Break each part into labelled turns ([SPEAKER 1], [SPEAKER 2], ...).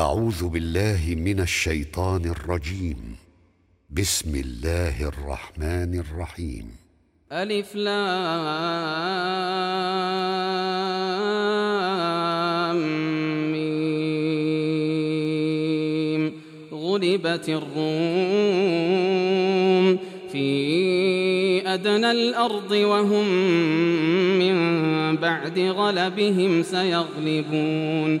[SPEAKER 1] أعوذ بالله من الشيطان الرجيم. بسم الله الرحمن الرحيم.
[SPEAKER 2] ألف لام ميم. غلبت الروم في أدنى الأرض وهم من بعد غلبهم سيغلبون.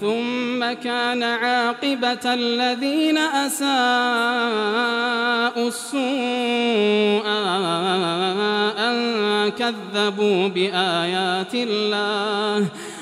[SPEAKER 2] ثم كان عاقبة الذين أساءوا السوء أن كذبوا بآيات الله.